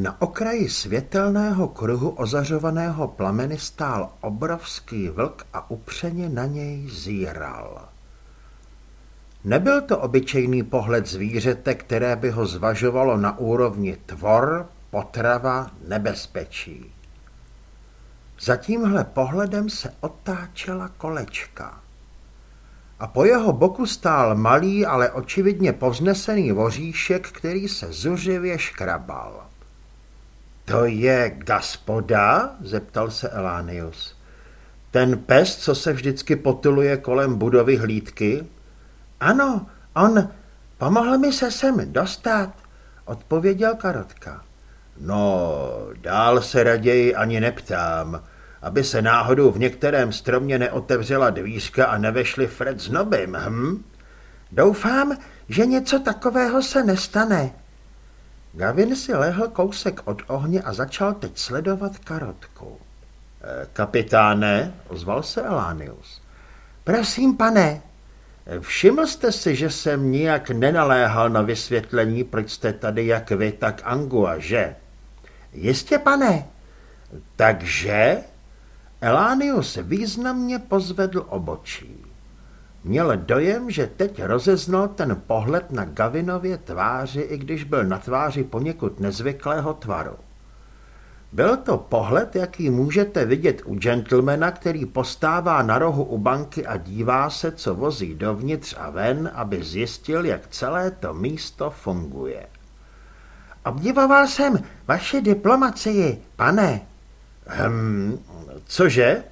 Na okraji světelného kruhu ozařovaného plameny stál obrovský vlk a upřeně na něj zíral. Nebyl to obyčejný pohled zvířete, které by ho zvažovalo na úrovni tvor, potrava, nebezpečí. Za tímhle pohledem se otáčela kolečka. A po jeho boku stál malý, ale očividně povznesený voříšek, který se zuřivě škrabal. To je gaspoda? zeptal se Elánius. Ten pes, co se vždycky potuluje kolem budovy hlídky? Ano, on pomohl mi se sem dostat, odpověděl Karotka. No, dál se raději ani neptám, aby se náhodou v některém stromě neotevřela dvířka a nevešli Fred s Nobym, hm? Doufám, že něco takového se nestane. Gavin si lehl kousek od ohně a začal teď sledovat karotku. E, kapitáne, ozval se Elánius. Prosím, pane. Všiml jste si, že jsem nijak nenaléhal na vysvětlení, proč jste tady jak vy, tak Angua, že? Jistě, pane. Takže? Elánius významně pozvedl obočí. Měl dojem, že teď rozeznal ten pohled na Gavinově tváři, i když byl na tváři poněkud nezvyklého tvaru. Byl to pohled, jaký můžete vidět u gentlemana, který postává na rohu u banky a dívá se, co vozí dovnitř a ven, aby zjistil, jak celé to místo funguje. Obdivoval jsem vaši diplomacii, pane. Hm, cože?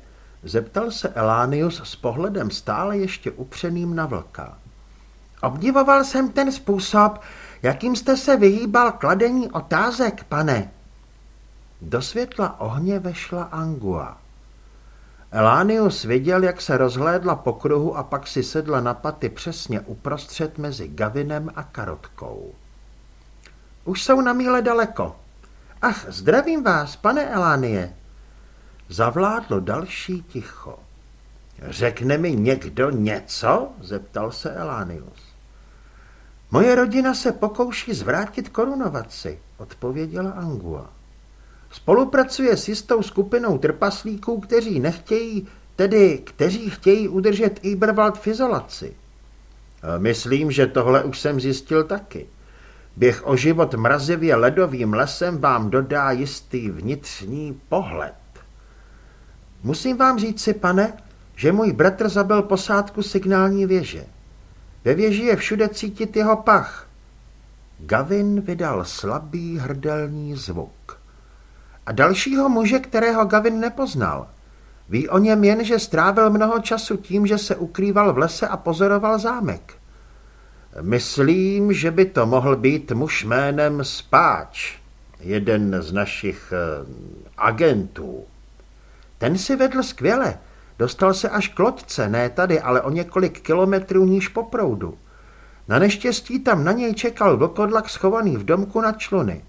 Zeptal se Elánius s pohledem stále ještě upřeným na vlka. Obdivoval jsem ten způsob, jakým jste se vyhýbal kladení otázek, pane. Do světla ohně vešla Angua. Elánius viděl, jak se rozhlédla po kruhu a pak si sedla na paty přesně uprostřed mezi Gavinem a Karotkou. Už jsou na míle daleko. Ach, zdravím vás, pane Elánie. Zavládlo další ticho. Řekne mi někdo něco? zeptal se Elánius. Moje rodina se pokouší zvrátit korunovaci, odpověděla Angua. Spolupracuje s jistou skupinou trpaslíků, kteří nechtějí, tedy kteří chtějí udržet Iberwald v izolaci. Myslím, že tohle už jsem zjistil taky. Běh o život mrazivě ledovým lesem vám dodá jistý vnitřní pohled. Musím vám říct si, pane, že můj bratr zabil posádku signální věže. Ve věži je všude cítit jeho pach. Gavin vydal slabý hrdelní zvuk. A dalšího muže, kterého Gavin nepoznal. Ví o něm jen, že strávil mnoho času tím, že se ukrýval v lese a pozoroval zámek. Myslím, že by to mohl být muž jménem Spáč, jeden z našich uh, agentů. Ten si vedl skvěle. Dostal se až k loďce, ne tady, ale o několik kilometrů níž po proudu. Na neštěstí tam na něj čekal vlkodlak schovaný v domku na čluny.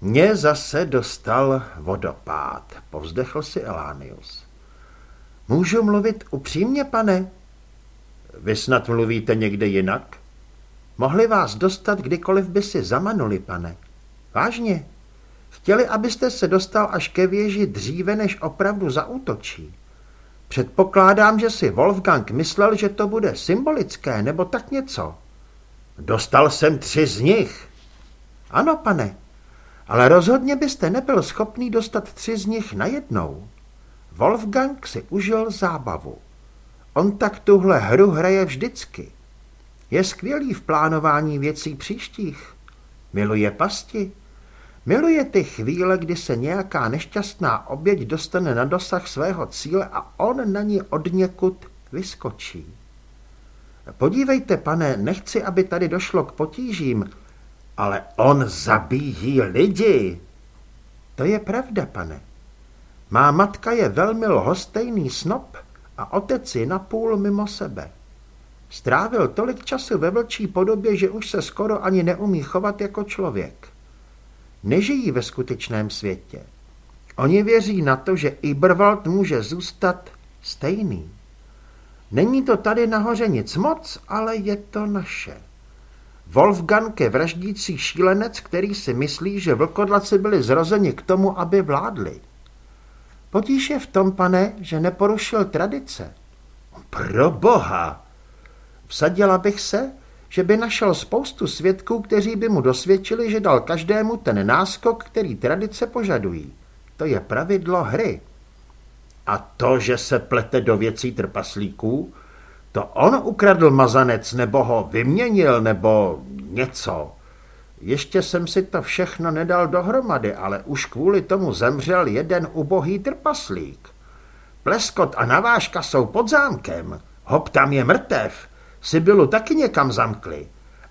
Mě zase dostal vodopád, povzdechl si Elánius. Můžu mluvit upřímně, pane? Vy snad mluvíte někde jinak? Mohli vás dostat, kdykoliv by si zamanuli, pane. Vážně? Chtěli, abyste se dostal až ke věži dříve, než opravdu zaútočí. Předpokládám, že si Wolfgang myslel, že to bude symbolické, nebo tak něco. Dostal jsem tři z nich. Ano, pane, ale rozhodně byste nebyl schopný dostat tři z nich najednou. Wolfgang si užil zábavu. On tak tuhle hru hraje vždycky. Je skvělý v plánování věcí příštích. Miluje pasti. Miluje ty chvíle, kdy se nějaká nešťastná oběť dostane na dosah svého cíle a on na ní od někud vyskočí. Podívejte, pane, nechci, aby tady došlo k potížím, ale on zabíjí lidi. To je pravda, pane. Má matka je velmi lhostejný snob a otec je napůl mimo sebe. Strávil tolik času ve vlčí podobě, že už se skoro ani neumí chovat jako člověk. Nežijí ve skutečném světě. Oni věří na to, že Iberwald může zůstat stejný. Není to tady nahoře nic moc, ale je to naše. Wolfgang je vraždící šílenec, který si myslí, že vlkodlaci byli zrozeni k tomu, aby vládli. Potíž je v tom, pane, že neporušil tradice. Pro boha! Vsadila bych se, že by našel spoustu svědků, kteří by mu dosvědčili, že dal každému ten náskok, který tradice požadují. To je pravidlo hry. A to, že se plete do věcí trpaslíků, to on ukradl mazanec, nebo ho vyměnil, nebo něco. Ještě jsem si to všechno nedal dohromady, ale už kvůli tomu zemřel jeden ubohý trpaslík. Pleskot a navážka jsou pod zámkem. Hop tam je mrtev. Sibylu taky někam zamkli.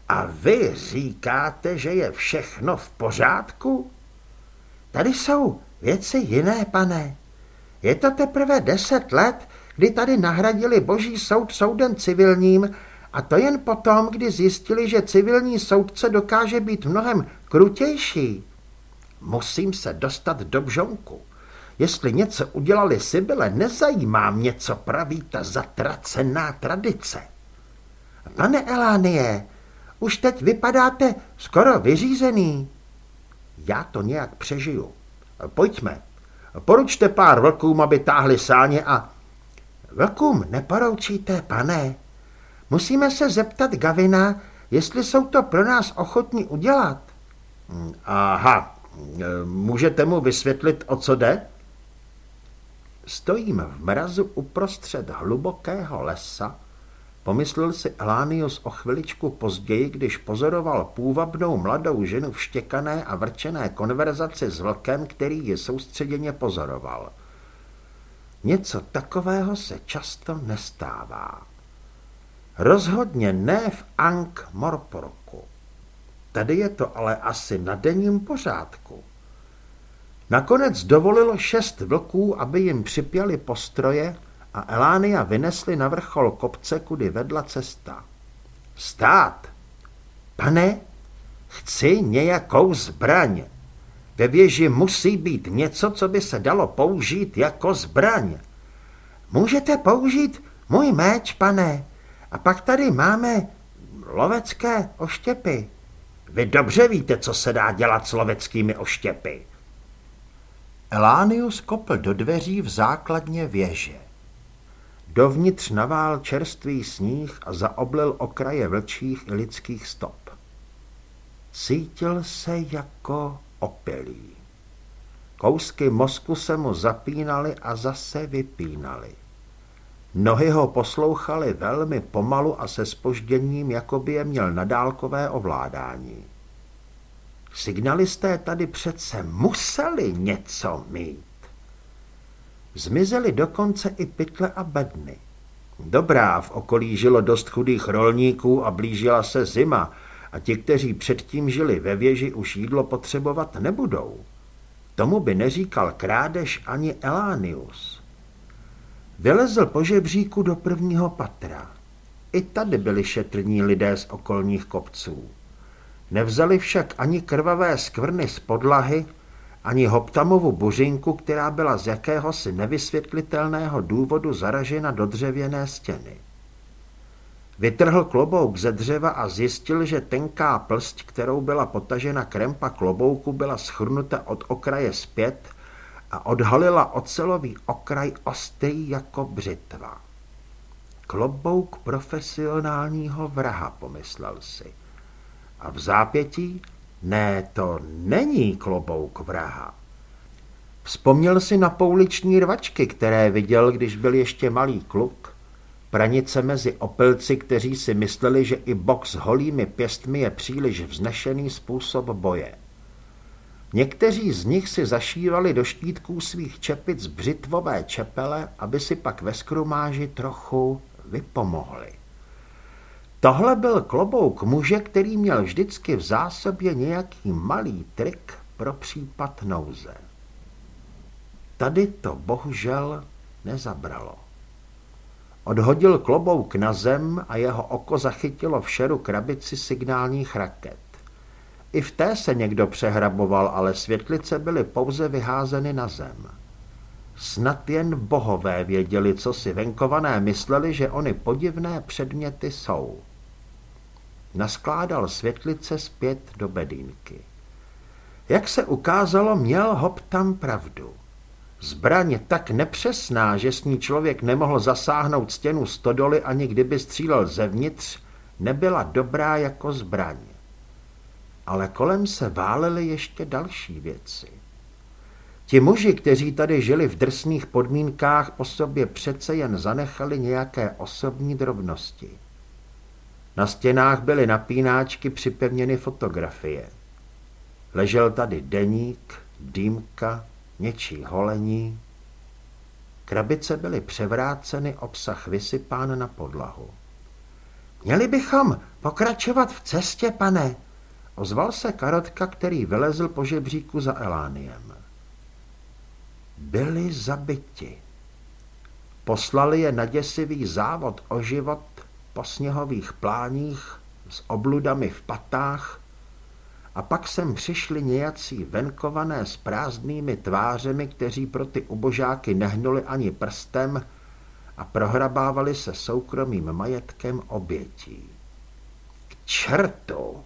A vy říkáte, že je všechno v pořádku? Tady jsou věci jiné, pane. Je to teprve deset let, kdy tady nahradili boží soud soudem civilním a to jen potom, kdy zjistili, že civilní soudce dokáže být mnohem krutější. Musím se dostat do bžonku. Jestli něco udělali Sibyle, nezajímá mě, co praví ta zatracená tradice. Pane Elánie, už teď vypadáte skoro vyřízený. Já to nějak přežiju. Pojďme. Poručte pár vlkům, aby táhli sáně a... Vlkům neporoučíte, pane. Musíme se zeptat Gavina, jestli jsou to pro nás ochotní udělat. Aha, můžete mu vysvětlit, o co jde? Stojím v mrazu uprostřed hlubokého lesa, pomyslel si Elánius o chviličku později, když pozoroval půvabnou mladou ženu v štěkané a vrčené konverzaci s vlkem, který ji soustředěně pozoroval. Něco takového se často nestává. Rozhodně ne v Ankh Morporku. Tady je to ale asi na denním pořádku. Nakonec dovolilo šest vlků, aby jim připěli postroje a Elánia vynesli na vrchol kopce, kudy vedla cesta. Stát! Pane, chci nějakou zbraň. Ve věži musí být něco, co by se dalo použít jako zbraň. Můžete použít můj meč, pane, a pak tady máme lovecké oštěpy. Vy dobře víte, co se dá dělat s loveckými oštěpy. Elánius kopl do dveří v základně věže. Dovnitř navál čerstvý sníh a zaoblil okraje vlčích i lidských stop. Cítil se jako opilý. Kousky mozku se mu zapínaly a zase vypínaly. Nohy ho poslouchaly velmi pomalu a se spožděním, jako by je měl nadálkové ovládání. Signalisté tady přece museli něco mít. Zmizely dokonce i pytle a bedny. Dobrá, v okolí žilo dost chudých rolníků a blížila se zima a ti, kteří předtím žili ve věži, už jídlo potřebovat nebudou. Tomu by neříkal krádež ani Elánius. Vylezl po žebříku do prvního patra. I tady byli šetrní lidé z okolních kopců. Nevzali však ani krvavé skvrny z podlahy, ani Hoptamovu buřinku, která byla z jakéhosi nevysvětlitelného důvodu zaražena do dřevěné stěny. Vytrhl klobouk ze dřeva a zjistil, že tenká plst, kterou byla potažena krempa klobouku, byla schrnuta od okraje zpět a odhalila ocelový okraj ostrý jako břitva. Klobouk profesionálního vraha, pomyslel si. A v zápětí ne, to není klobouk vraha. Vzpomněl si na pouliční rvačky, které viděl, když byl ještě malý kluk. Pranice mezi opilci, kteří si mysleli, že i bok s holými pěstmi je příliš vznešený způsob boje. Někteří z nich si zašívali do štítků svých čepic břitvové čepele, aby si pak ve skrumáži trochu vypomohli. Tohle byl klobouk muže, který měl vždycky v zásobě nějaký malý trik pro případ nouze. Tady to bohužel nezabralo. Odhodil klobouk na zem a jeho oko zachytilo v šeru krabici signálních raket. I v té se někdo přehraboval, ale světlice byly pouze vyházeny na zem. Snad jen bohové věděli, co si venkované mysleli, že ony podivné předměty jsou. Naskládal světlice zpět do bedínky. Jak se ukázalo, měl Hop tam pravdu. Zbraň tak nepřesná, že s ní člověk nemohl zasáhnout stěnu stodoly ani kdyby střílel zevnitř, nebyla dobrá jako zbraň. Ale kolem se válely ještě další věci. Ti muži, kteří tady žili v drsných podmínkách, po sobě přece jen zanechali nějaké osobní drobnosti. Na stěnách byly napínáčky připevněny fotografie. Ležel tady deník, dýmka, něčí holení. Krabice byly převráceny, obsah vysypán na podlahu. Měli bychom pokračovat v cestě, pane, ozval se Karotka, který vylezl po žebříku za Elániem. Byli zabiti. Poslali je na děsivý závod o život po sněhových pláních s obludami v patách a pak sem přišli nějací venkované s prázdnými tvářemi, kteří pro ty ubožáky nehnuli ani prstem a prohrabávali se soukromým majetkem obětí. K čertu!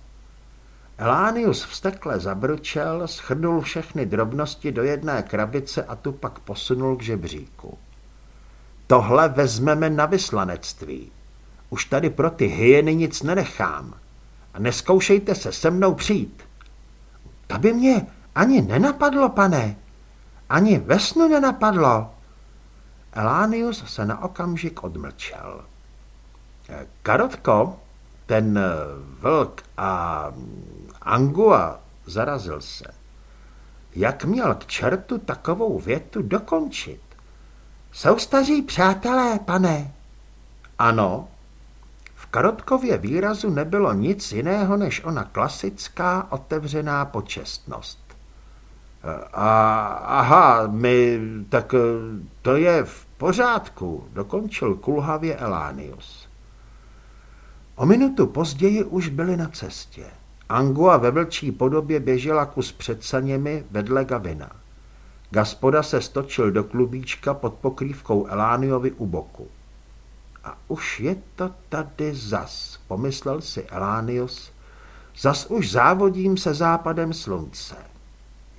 Elánius vstekle zabručel, schrnul všechny drobnosti do jedné krabice a tu pak posunul k žebříku. Tohle vezmeme na vyslanectví. Už tady pro ty hyeny nic nenechám. A neskoušejte se se mnou přijít. To by mě ani nenapadlo, pane. Ani ve snu nenapadlo. Elánius se na okamžik odmlčel. Karotko, ten vlk a Angua zarazil se. Jak měl k čertu takovou větu dokončit? Jsou staří přátelé, pane. Ano, Karotkově výrazu nebylo nic jiného než ona klasická otevřená počestnost. A, aha, my, tak to je v pořádku, dokončil kulhavě Elánius. O minutu později už byli na cestě. Angua ve vlčí podobě běžela kus před saněmi vedle Gavina. Gaspoda se stočil do klubíčka pod pokrývkou Elániovi u boku. A už je to tady zas, pomyslel si Elánius. Zas už závodím se západem slunce.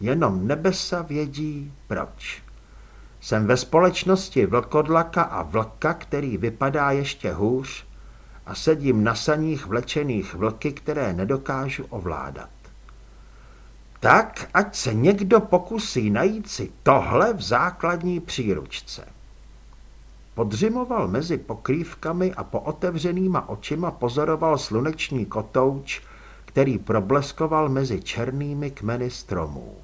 Jenom nebesa vědí proč. Jsem ve společnosti vlkodlaka a vlka, který vypadá ještě hůř a sedím na saních vlečených vlky, které nedokážu ovládat. Tak, ať se někdo pokusí najít si tohle v základní příručce. Podřimoval mezi pokrývkami a po otevřenýma očima pozoroval sluneční kotouč, který probleskoval mezi černými kmeny stromů.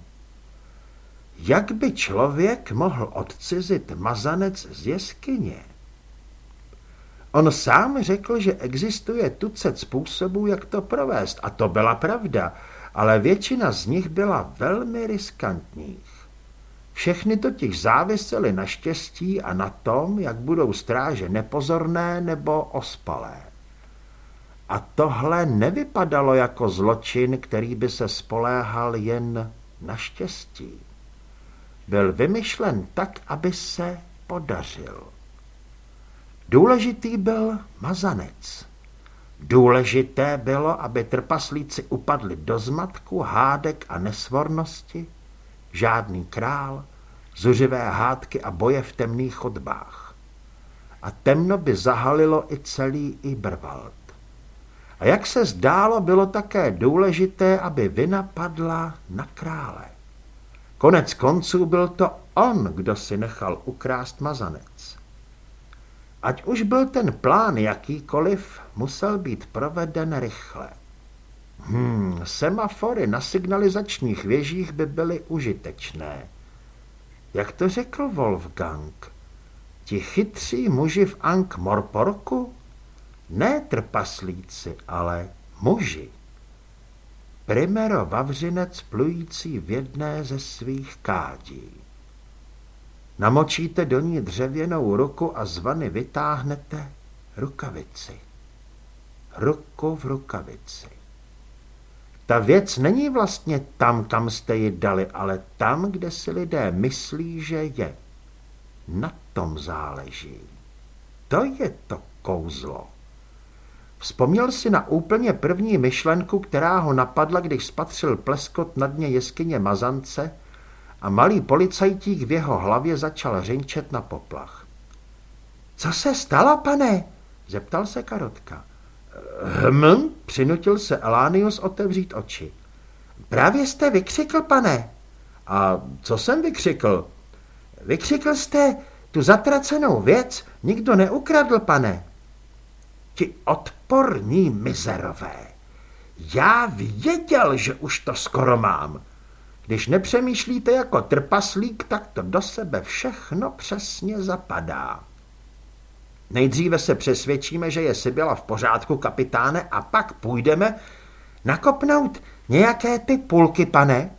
Jak by člověk mohl odcizit mazanec z jeskyně? On sám řekl, že existuje tucet způsobů, jak to provést, a to byla pravda, ale většina z nich byla velmi riskantních. Všechny totiž závisely na štěstí a na tom, jak budou stráže nepozorné nebo ospalé. A tohle nevypadalo jako zločin, který by se spoléhal jen na štěstí. Byl vymyšlen tak, aby se podařil. Důležitý byl mazanec. Důležité bylo, aby trpaslíci upadli do zmatku, hádek a nesvornosti, žádný král, zuřivé hádky a boje v temných chodbách. A temno by zahalilo i celý Iberwald. A jak se zdálo, bylo také důležité, aby vina padla na krále. Konec konců byl to on, kdo si nechal ukrást mazanec. Ať už byl ten plán jakýkoliv, musel být proveden rychle. Hmm, semafory na signalizačních věžích by byly užitečné. Jak to řekl Wolfgang? Ti chytří muži v Ank Morporku? Ne trpaslíci, ale muži. Primero vavřinec plující v jedné ze svých kádí. Namočíte do ní dřevěnou ruku a z vany vytáhnete rukavici. Ruku v rukavici. Ta věc není vlastně tam, kam jste ji dali, ale tam, kde si lidé myslí, že je. Na tom záleží. To je to kouzlo. Vzpomněl si na úplně první myšlenku, která ho napadla, když spatřil pleskot na dně jeskyně Mazance a malý policajtík v jeho hlavě začal řinčet na poplach. Co se stalo, pane? zeptal se Karotka. Hm, přinutil se Elánius otevřít oči. Právě jste vykřikl, pane. A co jsem vykřikl? Vykřikl jste tu zatracenou věc, nikdo neukradl, pane. Ti odporní mizerové. Já věděl, že už to skoro mám. Když nepřemýšlíte jako trpaslík, tak to do sebe všechno přesně zapadá. Nejdříve se přesvědčíme, že je Sibyla v pořádku, kapitáne, a pak půjdeme nakopnout nějaké ty půlky, pane.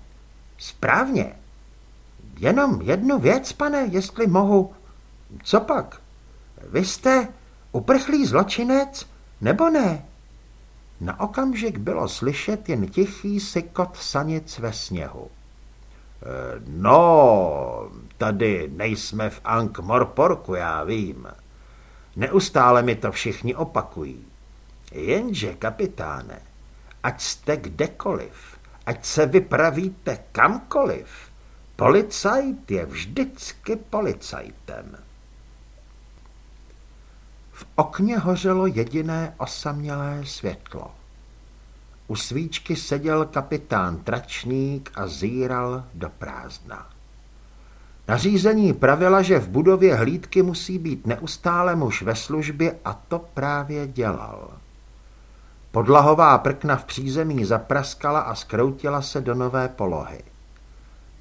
Správně. Jenom jednu věc, pane, jestli mohu. Co pak? Vy jste uprchlý zločinec, nebo ne? Na okamžik bylo slyšet jen tichý sykot sanic ve sněhu. E, no, tady nejsme v Ankh-Morporku, já vím. Neustále mi to všichni opakují. Jenže, kapitáne, ať jste kdekoliv, ať se vypravíte kamkoliv, policajt je vždycky policajtem. V okně hořelo jediné osamělé světlo. U svíčky seděl kapitán Tračník a zíral do prázdna. Nařízení pravila, že v budově hlídky musí být neustále muž ve službě a to právě dělal. Podlahová prkna v přízemí zapraskala a skroutila se do nové polohy.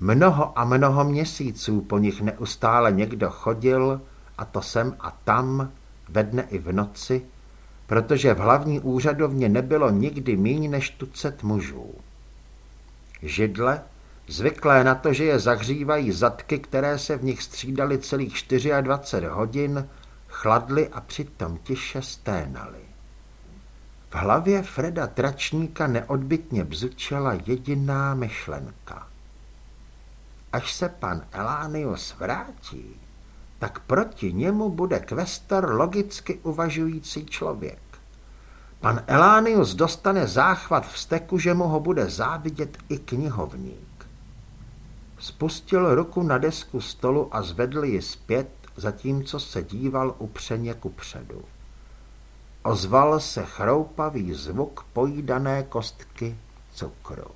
Mnoho a mnoho měsíců po nich neustále někdo chodil, a to sem a tam, ve dne i v noci, protože v hlavní úřadovně nebylo nikdy míň než tucet mužů. Židle, zvyklé na to, že je zahřívají zadky, které se v nich střídaly celých 24 hodin, chladly a přitom tiše sténaly. V hlavě Freda Tračníka neodbitně bzučela jediná myšlenka. Až se pan Elánius vrátí, tak proti němu bude kvestor logicky uvažující člověk. Pan Elánius dostane záchvat v steku, že mu ho bude závidět i knihovník. Spustil ruku na desku stolu a zvedl ji zpět, zatímco se díval upřeně kupředu. Ozval se chroupavý zvuk pojídané kostky cukru.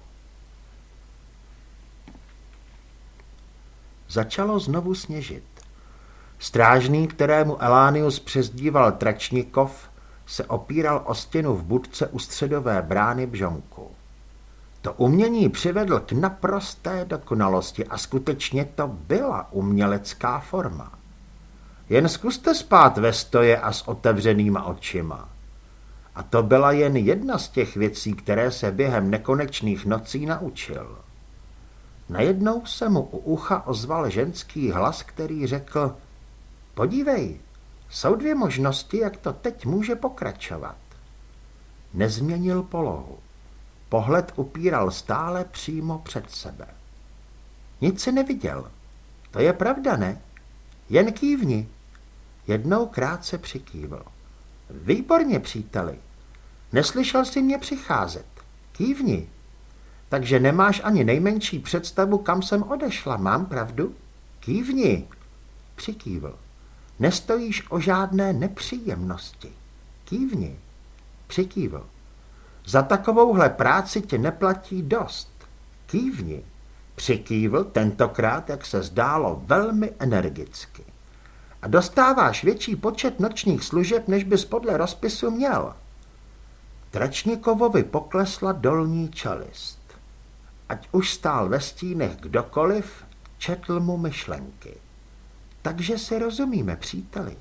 Začalo znovu sněžit. Strážný, kterému Elánius přezdíval Tračnikov, se opíral o stěnu v budce u středové brány Bžonku. To umění přivedl k naprosté dokonalosti a skutečně to byla umělecká forma. Jen zkuste spát ve stoje a s otevřenýma očima. A to byla jen jedna z těch věcí, které se během nekonečných nocí naučil. Najednou se mu u ucha ozval ženský hlas, který řekl Podívej, jsou dvě možnosti, jak to teď může pokračovat. Nezměnil polohu. Pohled upíral stále přímo před sebe. Nic si neviděl. To je pravda, ne? Jen kývni. Jednou krátce přikývl. Výborně, příteli. Neslyšel jsi mě přicházet. Kývni. Takže nemáš ani nejmenší představu, kam jsem odešla, mám pravdu? Kývni. Přikývl. Nestojíš o žádné nepříjemnosti. Kývni. Přikývl. Za takovouhle práci tě neplatí dost. Kývni. Přikývl tentokrát, jak se zdálo, velmi energicky. A dostáváš větší počet nočních služeb, než bys podle rozpisu měl. Tračníkovovi poklesla dolní čelist. Ať už stál ve stínech kdokoliv, četl mu myšlenky. Takže si rozumíme, příteli.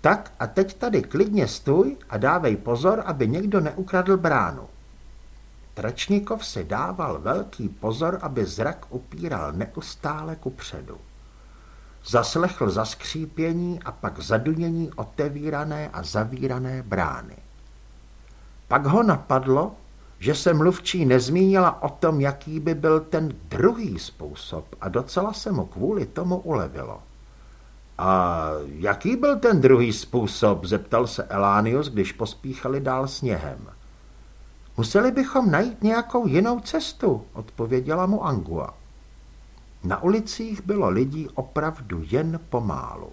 Tak a teď tady klidně stůj a dávej pozor, aby někdo neukradl bránu. Tračníkov si dával velký pozor, aby zrak upíral neustále kupředu. Zaslechl zaskřípění a pak zadunění otevírané a zavírané brány. Pak ho napadlo, že se mluvčí nezmínila o tom, jaký by byl ten druhý způsob a docela se mu kvůli tomu ulevilo. A jaký byl ten druhý způsob, zeptal se Elánius, když pospíchali dál sněhem. Museli bychom najít nějakou jinou cestu, odpověděla mu Angua. Na ulicích bylo lidí opravdu jen pomálu.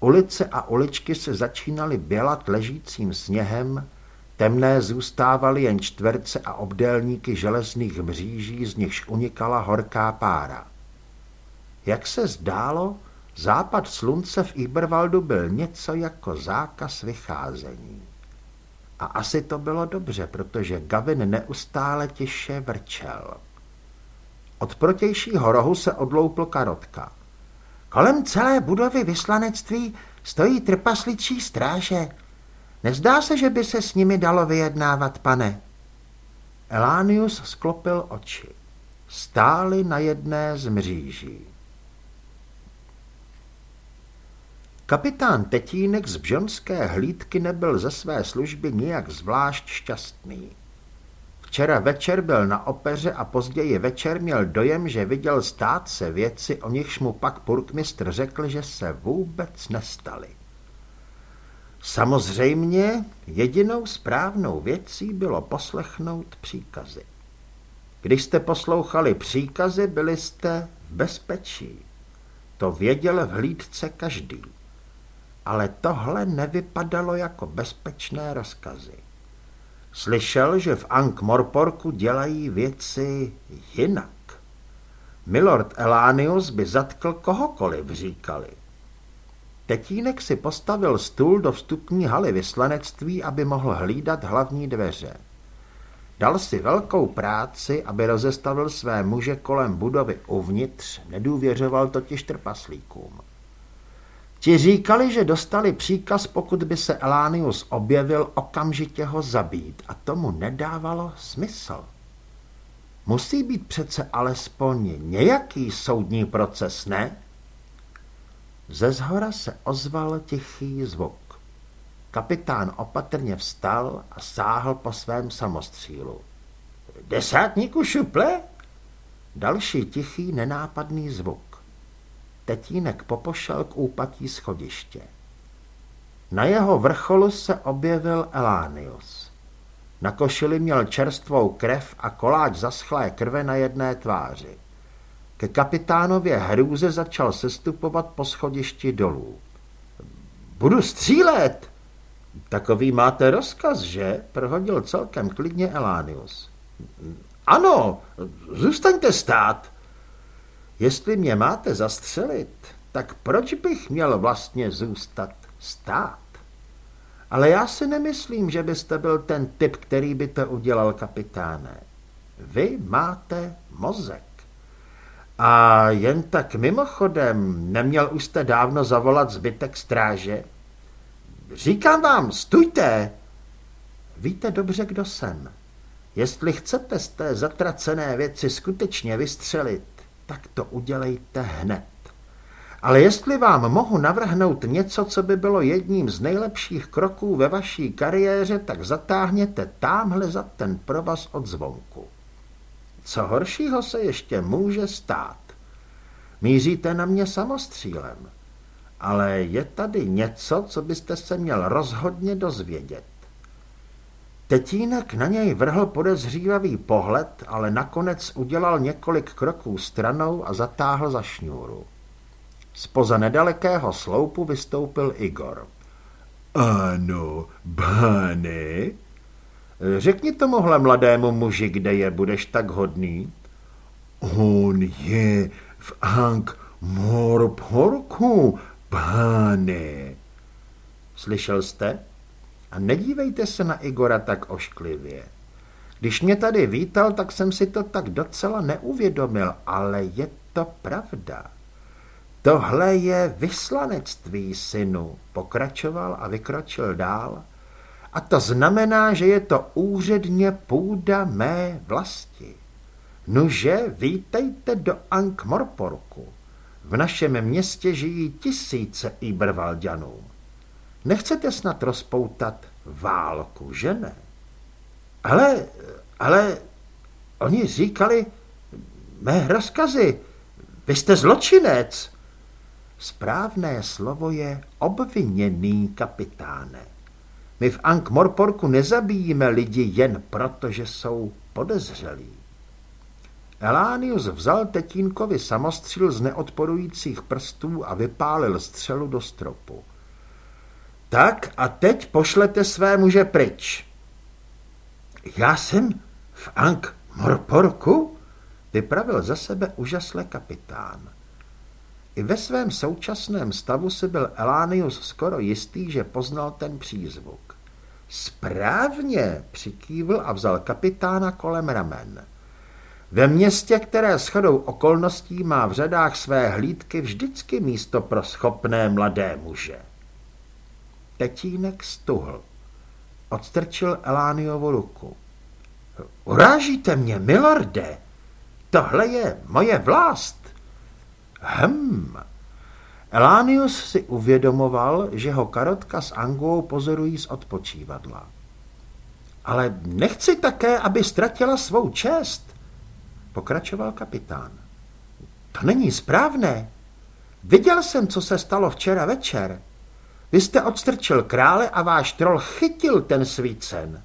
Ulice a uličky se začínaly bělat ležícím sněhem, temné zůstávaly jen čtverce a obdélníky železných mříží, z nichž unikala horká pára. Jak se zdálo, západ slunce v Ibervaldu byl něco jako zákaz vycházení. A asi to bylo dobře, protože Gavin neustále tiše vrčel. Od protějšího rohu se odloupl karotka. Kolem celé budovy vyslanectví stojí trpasličí stráže. Nezdá se, že by se s nimi dalo vyjednávat, pane. Elánius sklopil oči. Stáli na jedné z mříží. Kapitán Tetínek z bžonské hlídky nebyl ze své služby nijak zvlášť šťastný. Včera večer byl na opeře a později večer měl dojem, že viděl stát se věci, o nichž mu pak purkmistr řekl, že se vůbec nestaly. Samozřejmě jedinou správnou věcí bylo poslechnout příkazy. Když jste poslouchali příkazy, byli jste v bezpečí. To věděl v hlídce každý. Ale tohle nevypadalo jako bezpečné rozkazy. Slyšel, že v Ankh-Morporku dělají věci jinak. Milord Elánius by zatkl kohokoliv, říkali. Tetínek si postavil stůl do vstupní haly vyslanectví, aby mohl hlídat hlavní dveře. Dal si velkou práci, aby rozestavil své muže kolem budovy uvnitř, nedůvěřoval totiž trpaslíkům. Ti říkali, že dostali příkaz, pokud by se Elánius objevil, okamžitě ho zabít a tomu nedávalo smysl. Musí být přece alespoň nějaký soudní proces, ne? Ze zhora se ozval tichý zvuk. Kapitán opatrně vstal a sáhl po svém samostřílu. Desátníku šuple? Další tichý nenápadný zvuk. Tetínek popošel k úpatí schodiště. Na jeho vrcholu se objevil Elánius. Na košili měl čerstvou krev a koláč zaschlé krve na jedné tváři. Ke kapitánově hrůze začal sestupovat po schodišti dolů. Budu střílet! Takový máte rozkaz, že? Prohodil celkem klidně Elánius. Ano, zůstaňte stát, Jestli mě máte zastřelit, tak proč bych měl vlastně zůstat stát? Ale já si nemyslím, že byste byl ten typ, který by to udělal, kapitáne. Vy máte mozek. A jen tak mimochodem, neměl už jste dávno zavolat zbytek stráže? Říkám vám, stůjte! Víte dobře, kdo jsem. Jestli chcete z té zatracené věci skutečně vystřelit, tak to udělejte hned. Ale jestli vám mohu navrhnout něco, co by bylo jedním z nejlepších kroků ve vaší kariéře, tak zatáhněte támhle za ten provaz od zvonku. Co horšího se ještě může stát? Míříte na mě samostřílem, ale je tady něco, co byste se měl rozhodně dozvědět. Tetínek na něj vrhl podezřívavý pohled, ale nakonec udělal několik kroků stranou a zatáhl za šňůru. Spoza nedalekého sloupu vystoupil Igor. Ano, bány. Řekni tomuhle mladému muži, kde je, budeš tak hodný. On je v Ank Morporku, pány. Slyšel jste? A nedívejte se na Igora tak ošklivě. Když mě tady vítal, tak jsem si to tak docela neuvědomil, ale je to pravda. Tohle je vyslanectví, synu, pokračoval a vykročil dál. A to znamená, že je to úředně půda mé vlasti. Nuže, vítejte do Ankh-Morporku. V našem městě žijí tisíce Ibervaldianů. Nechcete snad rozpoutat válku, že ne? Ale, ale, oni říkali, mé rozkazy, vy jste zločinec. Správné slovo je obviněný kapitáne. My v Ankh-Morporku nezabíjíme lidi jen proto, že jsou podezřelí. Elánius vzal tetínkovi samostřil z neodporujících prstů a vypálil střelu do stropu. Tak a teď pošlete své muže pryč. Já jsem v Ankh-Morporku? Vypravil za sebe úžasle kapitán. I ve svém současném stavu si byl Elánius skoro jistý, že poznal ten přízvuk. Správně, přikývl a vzal kapitána kolem ramen. Ve městě, které shodou okolností má v řadách své hlídky vždycky místo pro schopné mladé muže. Tetínek stuhl. Odstrčil Elániovu ruku. Urážíte mě, milorde? Tohle je moje vlast. Hm. Elánius si uvědomoval, že ho Karotka s Angou pozorují z odpočívadla. Ale nechci také, aby ztratila svou čest, pokračoval kapitán. To není správné. Viděl jsem, co se stalo včera večer. Vy jste odstrčil krále a váš trol chytil ten svícen.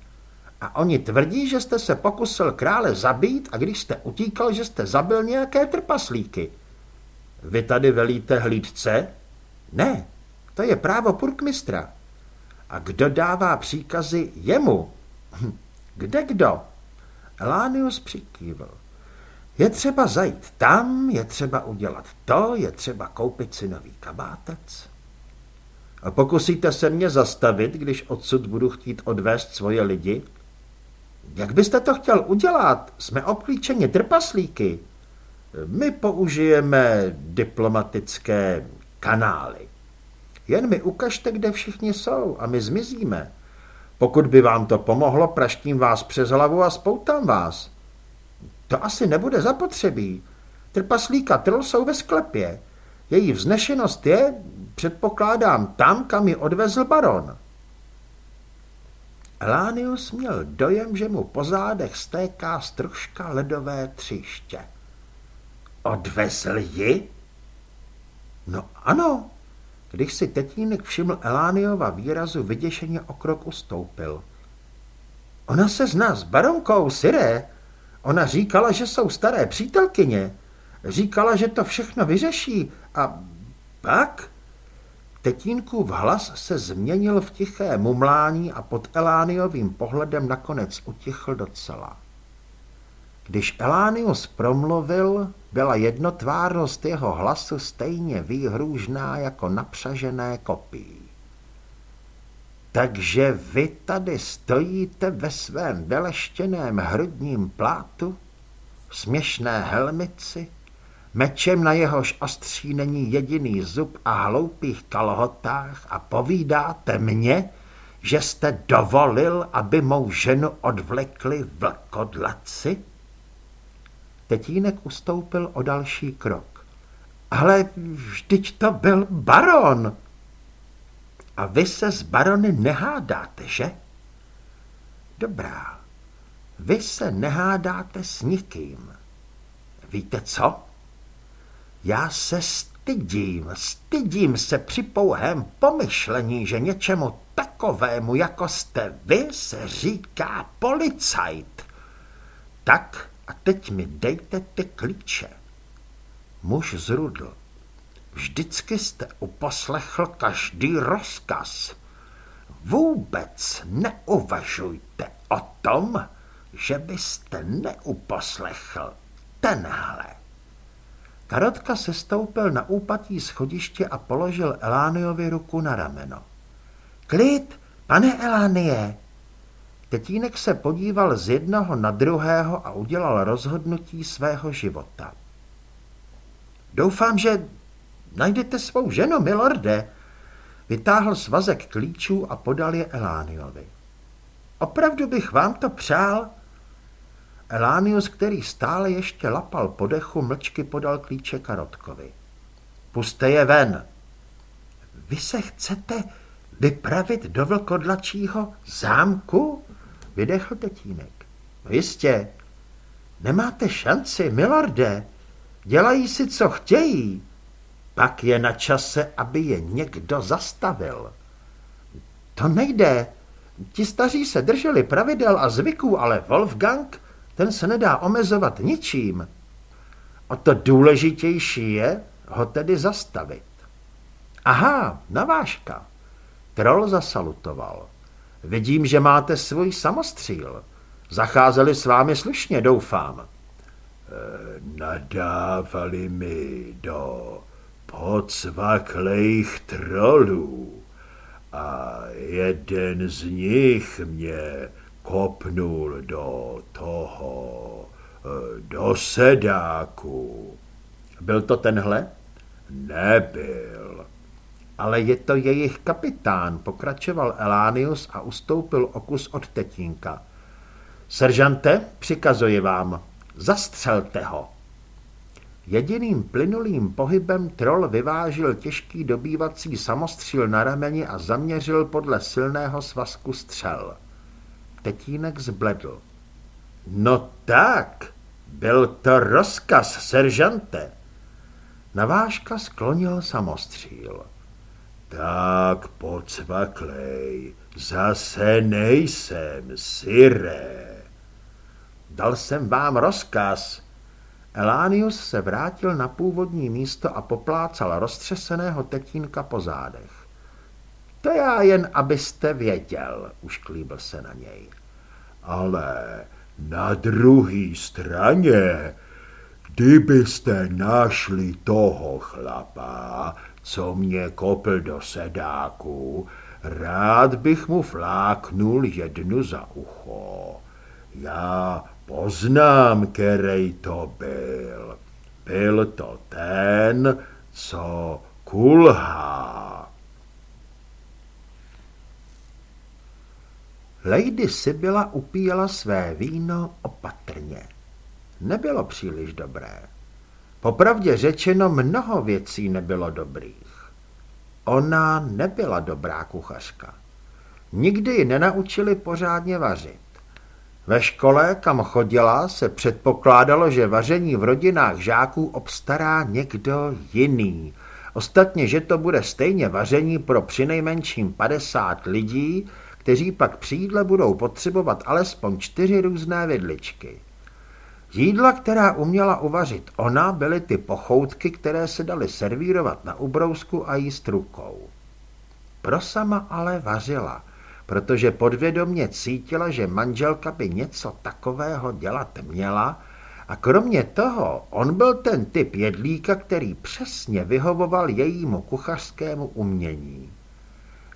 A oni tvrdí, že jste se pokusil krále zabít a když jste utíkal, že jste zabil nějaké trpaslíky. Vy tady velíte hlídce? Ne, to je právo purkmistra. A kdo dává příkazy jemu? Hm, kde kdo? Elánius přikývl. Je třeba zajít tam, je třeba udělat to, je třeba koupit si nový kabátec. A pokusíte se mě zastavit, když odsud budu chtít odvést svoje lidi? Jak byste to chtěl udělat? Jsme obklíčeni trpaslíky. My použijeme diplomatické kanály. Jen mi ukažte, kde všichni jsou a my zmizíme. Pokud by vám to pomohlo, praštím vás přes hlavu a spoutám vás. To asi nebude zapotřebí. Trpaslíka trl jsou ve sklepě. Její vznešenost je, předpokládám, tam, kam ji odvezl baron. Elánius měl dojem, že mu po zádech stéká stružka ledové třiště. Odvezl ji? No ano. Když si tetínek všiml Elániova výrazu, vyděšeně o krok ustoupil. Ona se zná s baronkou, Siré. Ona říkala, že jsou staré přítelkyně. Říkala, že to všechno vyřeší a pak... Tetínkův hlas se změnil v tiché mumlání a pod Elániovým pohledem nakonec utichl docela. Když Elánius promluvil, byla jednotvárnost jeho hlasu stejně výhrůžná jako napřažené kopí. Takže vy tady stojíte ve svém veleštěném hrudním plátu, směšné helmici, mečem na jehož ostří není jediný zub a hloupých kalhotách a povídáte mně, že jste dovolil, aby mou ženu odvlekli vlkodlaci? Tetínek ustoupil o další krok. Ale vždyť to byl baron. A vy se s barony nehádáte, že? Dobrá. Vy se nehádáte s nikým. Víte co? Já se stydím, stydím se při pouhém pomyšlení, že něčemu takovému, jako jste vy, se říká policajt. Tak a teď mi dejte ty klíče. Muž zrudl. Vždycky jste uposlechl každý rozkaz. Vůbec neuvažujte o tom, že byste neuposlechl tenhle. Karotka se stoupil na úpatí schodiště a položil Elániovi ruku na rameno. Klid, pane Elánie! Tetínek se podíval z jednoho na druhého a udělal rozhodnutí svého života. Doufám, že najdete svou ženu, milorde. Vytáhl svazek klíčů a podal je Elániovi. Opravdu bych vám to přál, Elánius, který stále ještě lapal po dechu, mlčky podal klíče Karotkovi. Puste je ven. Vy se chcete vypravit do vlkodlačího zámku? Vydechl tetínek. No jistě. Nemáte šanci, milorde. Dělají si, co chtějí. Pak je na čase, aby je někdo zastavil. To nejde. Ti staří se drželi pravidel a zvyků, ale Wolfgang, ten se nedá omezovat ničím. O to důležitější je ho tedy zastavit. Aha, navážka. Troll zasalutoval. Vidím, že máte svůj samostříl. Zacházeli s vámi slušně, doufám. E, nadávali mi do podsvaklejch trolů a jeden z nich mě kopnul do toho, e, do sedáku. Byl to tenhle? Nebyl. Ale je to jejich kapitán, pokračoval Elánius a ustoupil o kus od tetínka. Seržante, přikazuji vám, zastřelte ho. Jediným plynulým pohybem troll vyvážil těžký dobývací samostříl na rameni a zaměřil podle silného svazku střel. Tetínek zbledl. No tak, byl to rozkaz, seržante. Navážka sklonil samostříl. Tak pocvaklej, zase nejsem, syré. Dal jsem vám rozkaz. Elánius se vrátil na původní místo a poplácal roztřeseného tetínka po zádech. To já jen, abyste věděl, už klíbil se na něj. Ale na druhé straně, kdybyste našli toho chlapa, co mě kopl do sedáku, rád bych mu fláknul jednu za ucho. Já poznám, kerej to byl. Byl to ten, co kulhá. Lady Sibyla upíjela své víno opatrně. Nebylo příliš dobré. Popravdě řečeno mnoho věcí nebylo dobrých. Ona nebyla dobrá kuchařka. Nikdy ji nenaučili pořádně vařit. Ve škole, kam chodila, se předpokládalo, že vaření v rodinách žáků obstará někdo jiný. Ostatně, že to bude stejně vaření pro přinejmenším 50 lidí, kteří pak při jídle budou potřebovat alespoň čtyři různé vidličky. Jídla, která uměla uvařit ona, byly ty pochoutky, které se daly servírovat na ubrousku a jíst rukou. Pro sama ale vařila, protože podvědomě cítila, že manželka by něco takového dělat měla a kromě toho on byl ten typ jedlíka, který přesně vyhovoval jejímu kuchařskému umění.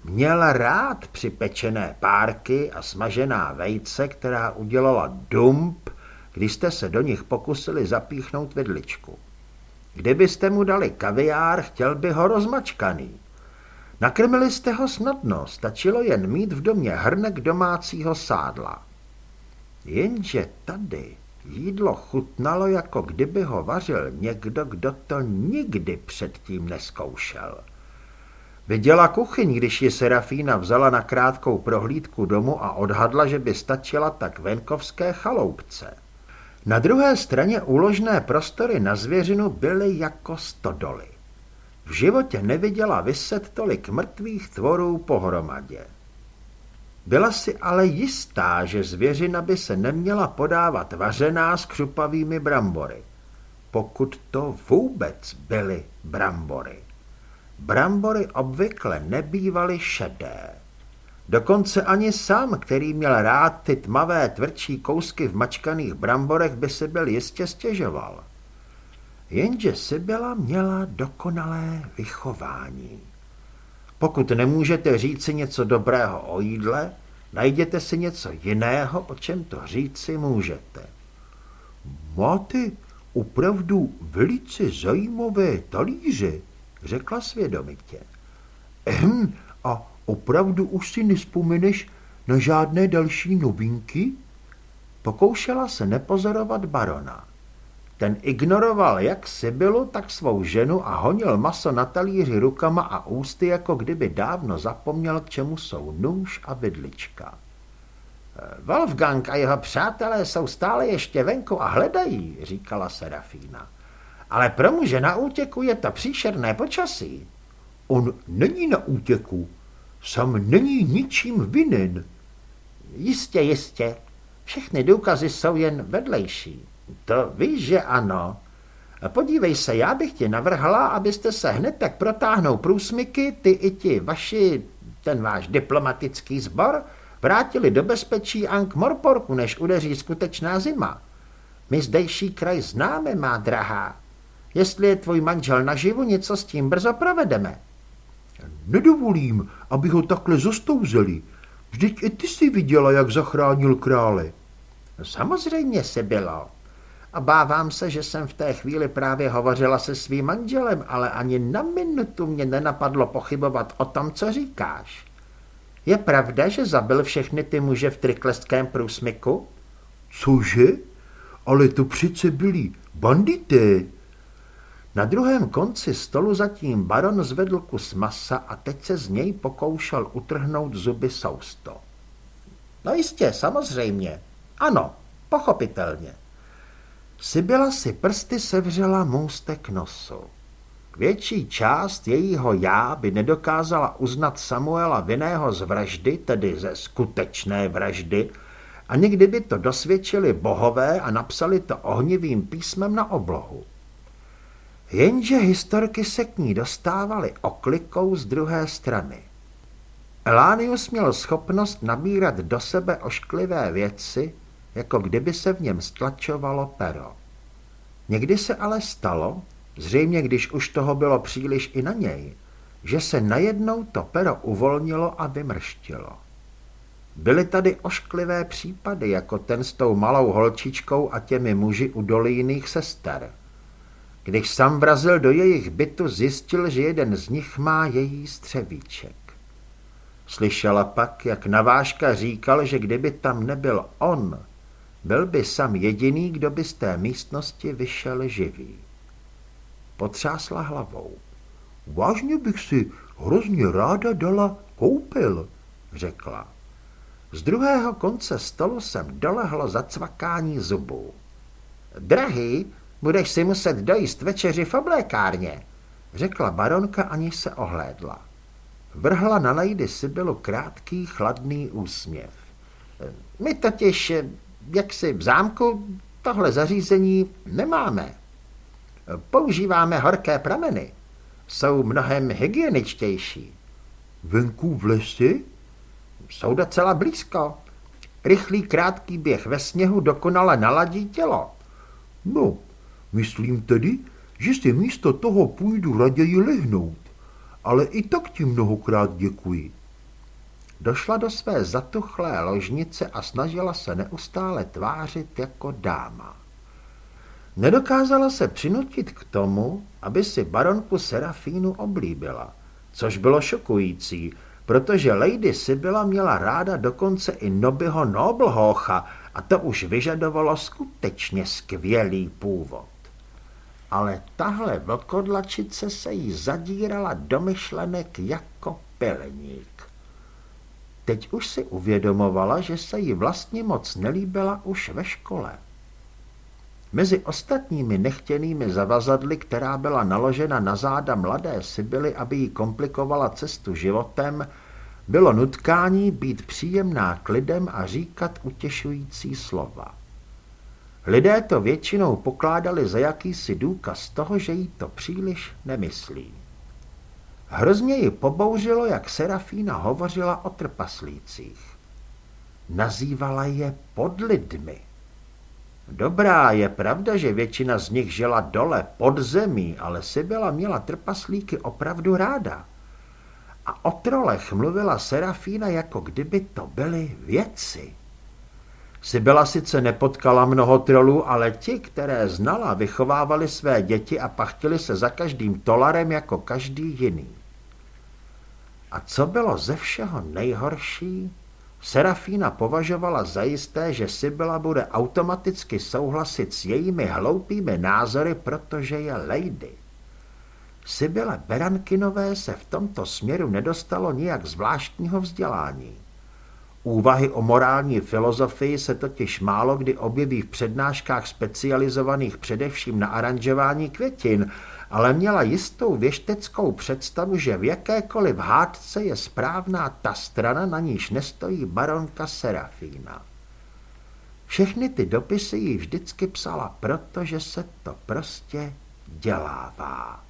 Měl rád připečené párky a smažená vejce, která udělala dump, když jste se do nich pokusili zapíchnout vidličku. Kdybyste mu dali kaviár, chtěl by ho rozmačkaný. Nakrmili jste ho snadno, stačilo jen mít v domě hrnek domácího sádla. Jenže tady jídlo chutnalo, jako kdyby ho vařil někdo, kdo to nikdy předtím neskoušel. Viděla kuchyň, když ji Serafína vzala na krátkou prohlídku domu a odhadla, že by stačila tak venkovské chaloupce. Na druhé straně úložné prostory na zvěřinu byly jako stodoly. V životě neviděla vyset tolik mrtvých tvorů pohromadě. Byla si ale jistá, že zvěřina by se neměla podávat vařená s křupavými brambory. Pokud to vůbec byly brambory. Brambory obvykle nebývaly šedé. Dokonce ani sám, který měl rád ty tmavé tvrdší kousky v mačkaných bramborech, by si byl jistě stěžoval. Jenže Sibyla měla dokonalé vychování. Pokud nemůžete říci něco dobrého o jídle, najděte si něco jiného, o čem to říci můžete. Máte opravdu velice zajímavé talíře, řekla svědomitě. Ehm, a Opravdu už si nespomeneš na žádné další novinky? Pokoušela se nepozorovat barona. Ten ignoroval jak Sibylu, tak svou ženu a honil maso na talíři rukama a ústy, jako kdyby dávno zapomněl, k čemu jsou nůž a vidlička. Wolfgang a jeho přátelé jsou stále ještě venku a hledají, říkala Serafína. Ale pro muže na útěku je to příšerné počasí. On není na útěku, sam není ničím vinen. Jistě, jistě. Všechny důkazy jsou jen vedlejší. To víš, že ano. Podívej se, já bych ti navrhla, abyste se hned tak protáhnou průsmyky, ty i ti vaši, ten váš diplomatický sbor, vrátili do bezpečí Ank Morporku, než udeří skutečná zima. My zdejší kraj známe, má drahá. Jestli je tvůj manžel naživu, něco s tím brzo provedeme. Nedovolím, aby ho takhle zostouzeli. Vždyť i ty jsi viděla, jak zachránil krále. Samozřejmě se bylo. Obávám se, že jsem v té chvíli právě hovořila se svým manželem, ale ani na minutu mě nenapadlo pochybovat o tom, co říkáš. Je pravda, že zabil všechny ty muže v trikleském průsmyku? Cože? Ale to přece byli bandité. Na druhém konci stolu zatím baron zvedl kus masa a teď se z něj pokoušel utrhnout zuby sousto. No jistě, samozřejmě. Ano, pochopitelně. Sybila si prsty sevřela můstek nosu. Větší část jejího já by nedokázala uznat Samuela vinného z vraždy, tedy ze skutečné vraždy, a někdy by to dosvědčili bohové a napsali to ohnivým písmem na oblohu. Jenže historky se k ní dostávaly oklikou z druhé strany. Elánius měl schopnost nabírat do sebe ošklivé věci, jako kdyby se v něm stlačovalo pero. Někdy se ale stalo, zřejmě když už toho bylo příliš i na něj, že se najednou to pero uvolnilo a vymrštilo. Byly tady ošklivé případy, jako ten s tou malou holčičkou a těmi muži u dolíných sester. Když sam vrazil do jejich bytu, zjistil, že jeden z nich má její střevíček. Slyšela pak, jak navážka říkal, že kdyby tam nebyl on, byl by sam jediný, kdo by z té místnosti vyšel živý. Potřásla hlavou. Vážně bych si hrozně ráda dala koupil, řekla. Z druhého konce stolu jsem dolehlo zacvakání zubů. Drahý, budeš si muset dojíst večeři v oblékárně, řekla baronka, aniž se ohlédla. Vrhla na Lady Sibylu krátký, chladný úsměv. My totiž jaksi v zámku tohle zařízení nemáme. Používáme horké prameny. Jsou mnohem hygieničtější. Venku v lesi? Jsou docela blízko. Rychlý krátký běh ve sněhu dokonale naladí tělo. No, myslím tedy, že si místo toho půjdu raději lehnout, ale i tak ti mnohokrát děkuji. Došla do své zatuchlé ložnice a snažila se neustále tvářit jako dáma. Nedokázala se přinutit k tomu, aby si baronku Serafínu oblíbila, což bylo šokující, protože Lady Sibyla měla ráda dokonce i Nobyho Noblhocha a to už vyžadovalo skutečně skvělý původ. Ale tahle vlkodlačice se jí zadírala do myšlenek jako pilník. Teď už si uvědomovala, že se jí vlastně moc nelíbila už ve škole. Mezi ostatními nechtěnými zavazadly, která byla naložena na záda mladé Sibily, aby jí komplikovala cestu životem, bylo nutkání být příjemná k lidem a říkat utěšující slova. Lidé to většinou pokládali za jakýsi důkaz toho, že jí to příliš nemyslí. Hrozně ji pobouřilo, jak Serafína hovořila o trpaslících. Nazývala je pod lidmi. Dobrá, je pravda, že většina z nich žila dole, pod zemí, ale Sibila měla trpaslíky opravdu ráda. A o trolech mluvila Serafína, jako kdyby to byly věci. Sibila sice nepotkala mnoho trolů, ale ti, které znala, vychovávali své děti a pachtili se za každým tolarem jako každý jiný. A co bylo ze všeho nejhorší? Serafína považovala za jisté, že Sibila bude automaticky souhlasit s jejími hloupými názory, protože je lady. Sibile Berankinové se v tomto směru nedostalo nijak zvláštního vzdělání. Úvahy o morální filozofii se totiž málo kdy objeví v přednáškách specializovaných především na aranžování květin, ale měla jistou věšteckou představu, že v jakékoliv hádce je správná ta strana, na níž nestojí baronka Serafína. Všechny ty dopisy jí vždycky psala, protože se to prostě dělává.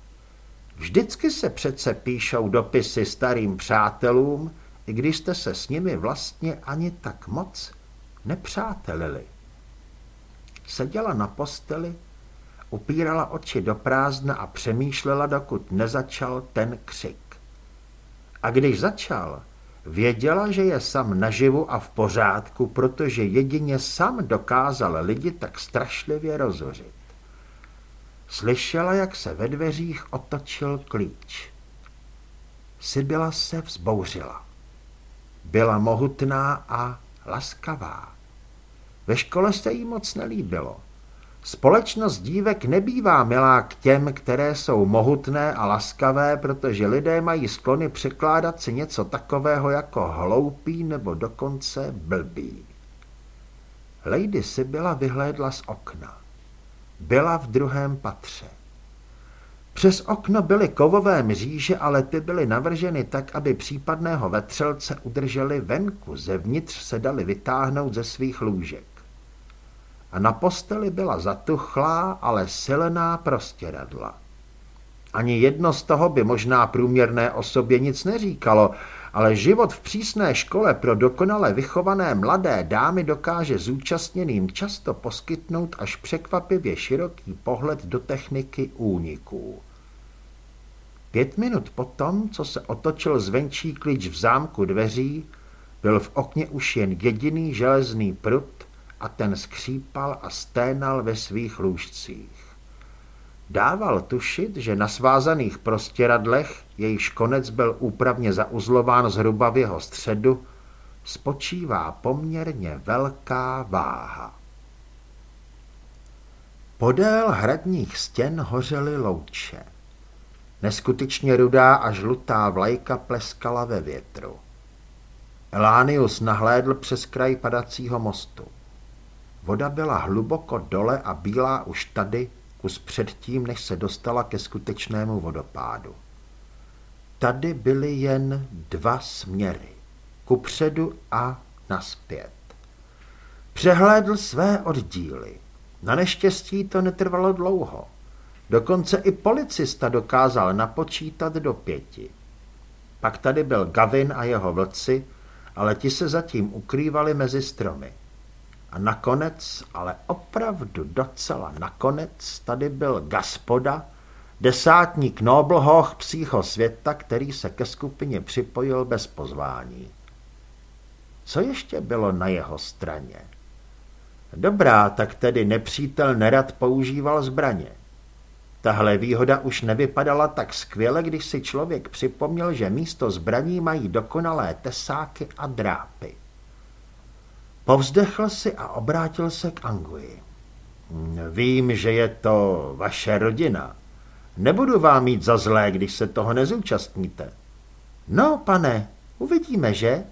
Vždycky se přece píšou dopisy starým přátelům, i když jste se s nimi vlastně ani tak moc nepřátelili. Seděla na posteli, upírala oči do prázdna a přemýšlela, dokud nezačal ten křik. A když začal, věděla, že je sam naživu a v pořádku, protože jedině sam dokázal lidi tak strašlivě rozořit. Slyšela, jak se ve dveřích otočil klíč. Sybila se vzbouřila. Byla mohutná a laskavá. Ve škole se jí moc nelíbilo. Společnost dívek nebývá milá k těm, které jsou mohutné a laskavé, protože lidé mají sklony překládat si něco takového jako hloupý nebo dokonce blbý. Lady Sibyla vyhlédla z okna. Byla v druhém patře. Přes okno byly kovové mříže, ale ty byly navrženy tak, aby případného vetřelce udrželi venku, zevnitř se dali vytáhnout ze svých lůžek. A na posteli byla zatuchlá, ale silná prostěradla. Ani jedno z toho by možná průměrné osobě nic neříkalo, ale život v přísné škole pro dokonale vychované mladé dámy dokáže zúčastněným často poskytnout až překvapivě široký pohled do techniky úniků. Pět minut potom, co se otočil zvenčí klíč v zámku dveří, byl v okně už jen jediný železný prut a ten skřípal a sténal ve svých lůžcích. Dával tušit, že na svázaných prostěradlech, jejíž konec byl úpravně zauzlován zhruba v jeho středu, spočívá poměrně velká váha. Podél hradních stěn hořely louče. Neskutečně rudá a žlutá vlajka pleskala ve větru. Elánius nahlédl přes kraj padacího mostu. Voda byla hluboko dole a bílá už tady, kus předtím, než se dostala ke skutečnému vodopádu. Tady byly jen dva směry, kupředu a naspět. Přehlédl své oddíly. Na neštěstí to netrvalo dlouho. Dokonce i policista dokázal napočítat do pěti. Pak tady byl Gavin a jeho vlci, ale ti se zatím ukrývali mezi stromy. A nakonec, ale opravdu docela nakonec, tady byl Gaspoda, desátník Noblhoch psího světa, který se ke skupině připojil bez pozvání. Co ještě bylo na jeho straně? Dobrá, tak tedy nepřítel nerad používal zbraně. Tahle výhoda už nevypadala tak skvěle, když si člověk připomněl, že místo zbraní mají dokonalé tesáky a drápy. Povzdechl si a obrátil se k Angui. Vím, že je to vaše rodina. Nebudu vám mít za zlé, když se toho nezúčastníte. No, pane, uvidíme, že?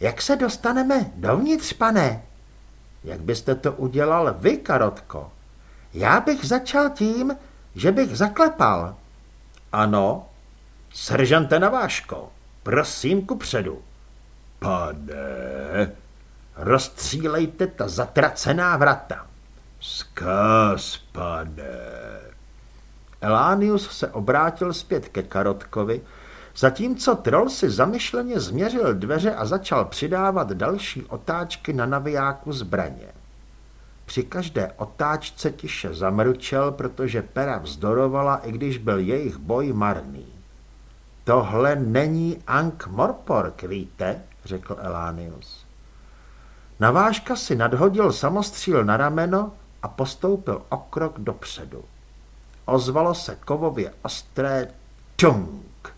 Jak se dostaneme dovnitř, pane? Jak byste to udělal vy, Karotko? Já bych začal tím, že bych zaklepal. Ano, seržante Naváško, prosím ku předu. Pane, rozstřílejte ta zatracená vrata. Zkaz, pane. Elánius se obrátil zpět ke Karotkovi, zatímco troll si zamyšleně změřil dveře a začal přidávat další otáčky na navijáku zbraně. Při každé otáčce tiše zamručel, protože pera vzdorovala, i když byl jejich boj marný. Tohle není Ank Morpork, víte, řekl Elánius. Navážka si nadhodil samostříl na rameno a postoupil o krok dopředu. Ozvalo se kovově ostré čunk.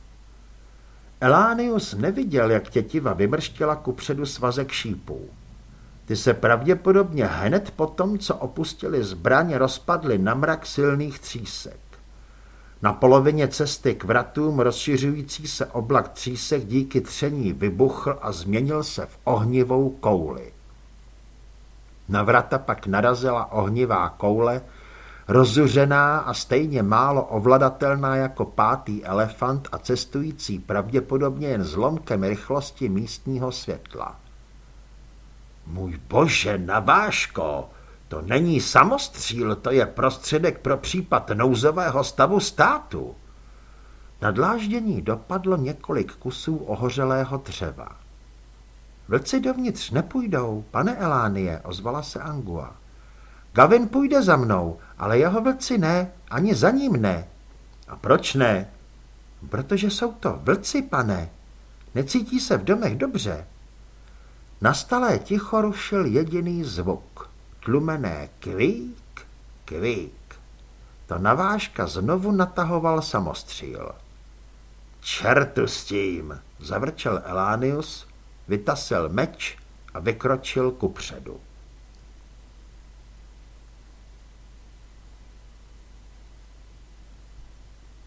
Elánius neviděl, jak tětiva vymrštila kupředu svazek šípů. Ty se pravděpodobně hned po tom, co opustili zbraň, rozpadly na mrak silných třísek. Na polovině cesty k vratům rozšiřující se oblak třísek díky tření vybuchl a změnil se v ohnivou kouli. Na vrata pak narazila ohnivá koule, rozuřená a stejně málo ovladatelná jako pátý elefant a cestující pravděpodobně jen zlomkem rychlosti místního světla. Můj bože, navážko, to není samostříl, to je prostředek pro případ nouzového stavu státu. Na dláždění dopadlo několik kusů ohořelého dřeva. Vlci dovnitř nepůjdou, pane Elánie, ozvala se Angua. Gavin půjde za mnou, ale jeho vlci ne, ani za ním ne. A proč ne? Protože jsou to vlci, pane. Necítí se v domech dobře. Nastalé ticho rušil jediný zvuk. Tlumené kvík, kvík. To navážka znovu natahoval samostříl. Čertu s tím, zavrčel Elánius, vytasil meč a vykročil kupředu.